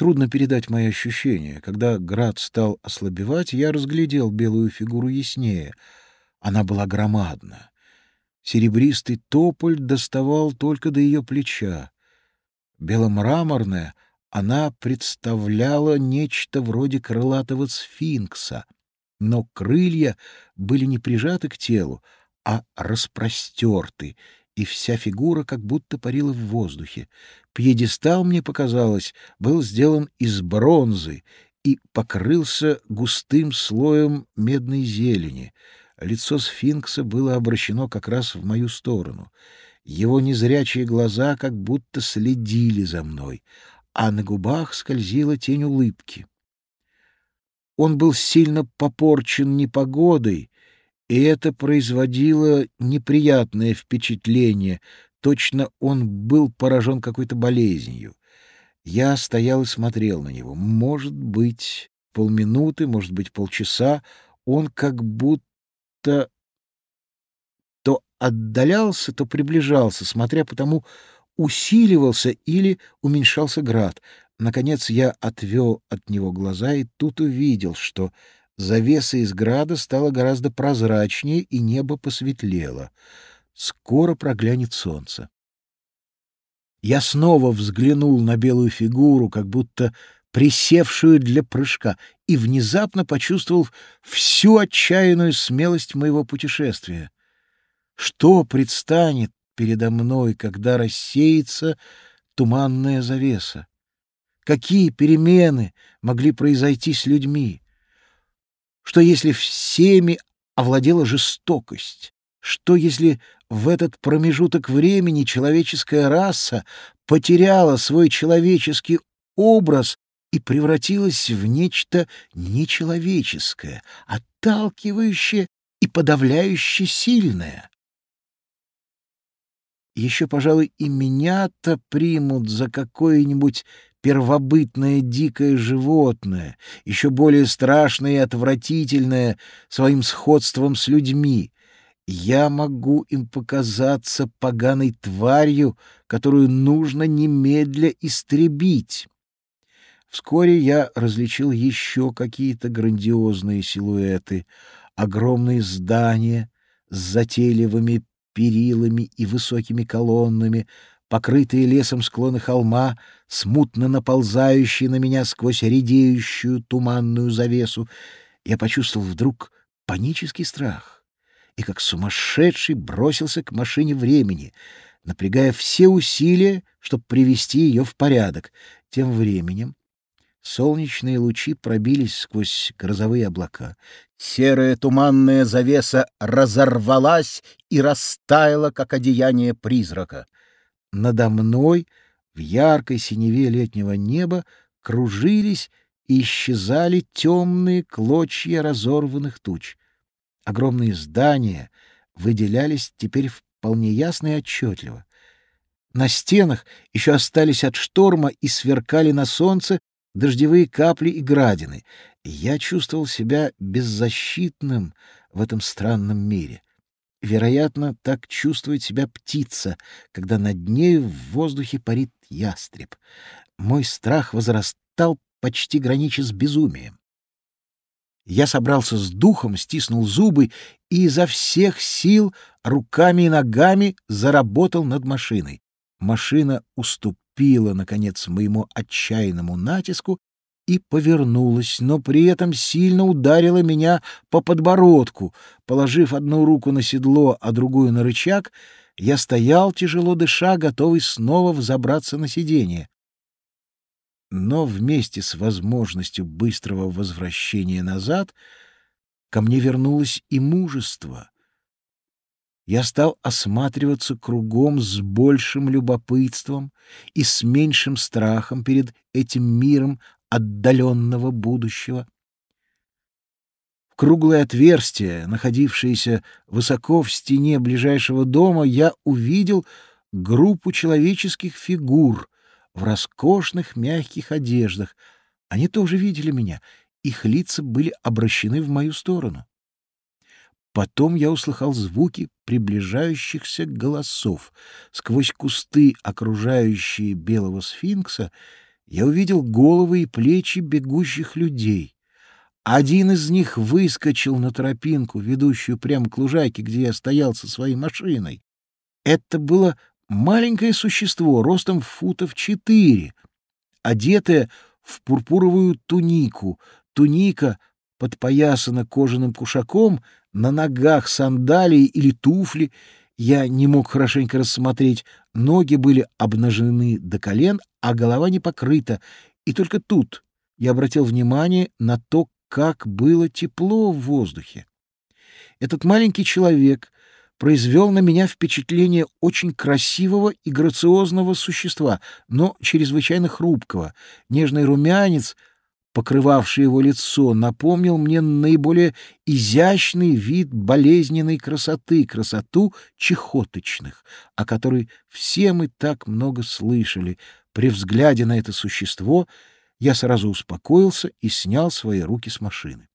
Трудно передать мои ощущения. Когда град стал ослабевать, я разглядел белую фигуру яснее. Она была громадна. Серебристый тополь доставал только до ее плеча. Беломраморная она представляла нечто вроде крылатого сфинкса, но крылья были не прижаты к телу, а распростерты, и вся фигура как будто парила в воздухе. Пьедестал, мне показалось, был сделан из бронзы и покрылся густым слоем медной зелени. Лицо сфинкса было обращено как раз в мою сторону. Его незрячие глаза как будто следили за мной, а на губах скользила тень улыбки. Он был сильно попорчен непогодой, и это производило неприятное впечатление, точно он был поражен какой-то болезнью. Я стоял и смотрел на него. Может быть, полминуты, может быть, полчаса. Он как будто то отдалялся, то приближался, смотря по тому, усиливался или уменьшался град. Наконец я отвел от него глаза и тут увидел, что завеса из града стала гораздо прозрачнее, и небо посветлело. Скоро проглянет солнце. Я снова взглянул на белую фигуру, как будто присевшую для прыжка, и внезапно почувствовал всю отчаянную смелость моего путешествия. Что предстанет передо мной, когда рассеется туманная завеса? Какие перемены могли произойти с людьми? Что если всеми овладела жестокость? Что если в этот промежуток времени человеческая раса потеряла свой человеческий образ и превратилась в нечто нечеловеческое, отталкивающее и подавляюще сильное? Еще, пожалуй, и меня-то примут за какое-нибудь первобытное дикое животное, еще более страшное и отвратительное своим сходством с людьми. Я могу им показаться поганой тварью, которую нужно немедля истребить. Вскоре я различил еще какие-то грандиозные силуэты, огромные здания с затейливыми перилами и высокими колоннами, покрытые лесом склоны холма, смутно наползающие на меня сквозь редеющую туманную завесу, я почувствовал вдруг панический страх и как сумасшедший бросился к машине времени, напрягая все усилия, чтобы привести ее в порядок. Тем временем Солнечные лучи пробились сквозь грозовые облака. Серая туманная завеса разорвалась и растаяла, как одеяние призрака. Надо мной в яркой синеве летнего неба кружились и исчезали темные клочья разорванных туч. Огромные здания выделялись теперь вполне ясно и отчетливо. На стенах еще остались от шторма и сверкали на солнце дождевые капли и градины. Я чувствовал себя беззащитным в этом странном мире. Вероятно, так чувствует себя птица, когда над нею в воздухе парит ястреб. Мой страх возрастал, почти гранича с безумием. Я собрался с духом, стиснул зубы и изо всех сил руками и ногами заработал над машиной. Машина уступила наконец, моему отчаянному натиску и повернулась, но при этом сильно ударила меня по подбородку. Положив одну руку на седло, а другую на рычаг, я стоял, тяжело дыша, готовый снова взобраться на сиденье. Но вместе с возможностью быстрого возвращения назад ко мне вернулось и мужество — я стал осматриваться кругом с большим любопытством и с меньшим страхом перед этим миром отдаленного будущего. В круглое отверстие, находившееся высоко в стене ближайшего дома, я увидел группу человеческих фигур в роскошных мягких одеждах. Они тоже видели меня, их лица были обращены в мою сторону. Потом я услыхал звуки приближающихся голосов. Сквозь кусты, окружающие белого сфинкса, я увидел головы и плечи бегущих людей. Один из них выскочил на тропинку, ведущую прямо к лужайке, где я стоял со своей машиной. Это было маленькое существо, ростом футов четыре, одетое в пурпуровую тунику. Туника подпоясана кожаным кушаком, на ногах сандалии или туфли. Я не мог хорошенько рассмотреть. Ноги были обнажены до колен, а голова не покрыта. И только тут я обратил внимание на то, как было тепло в воздухе. Этот маленький человек произвел на меня впечатление очень красивого и грациозного существа, но чрезвычайно хрупкого. Нежный румянец, покрывавший его лицо, напомнил мне наиболее изящный вид болезненной красоты, красоту чехоточных, о которой все мы так много слышали. При взгляде на это существо я сразу успокоился и снял свои руки с машины.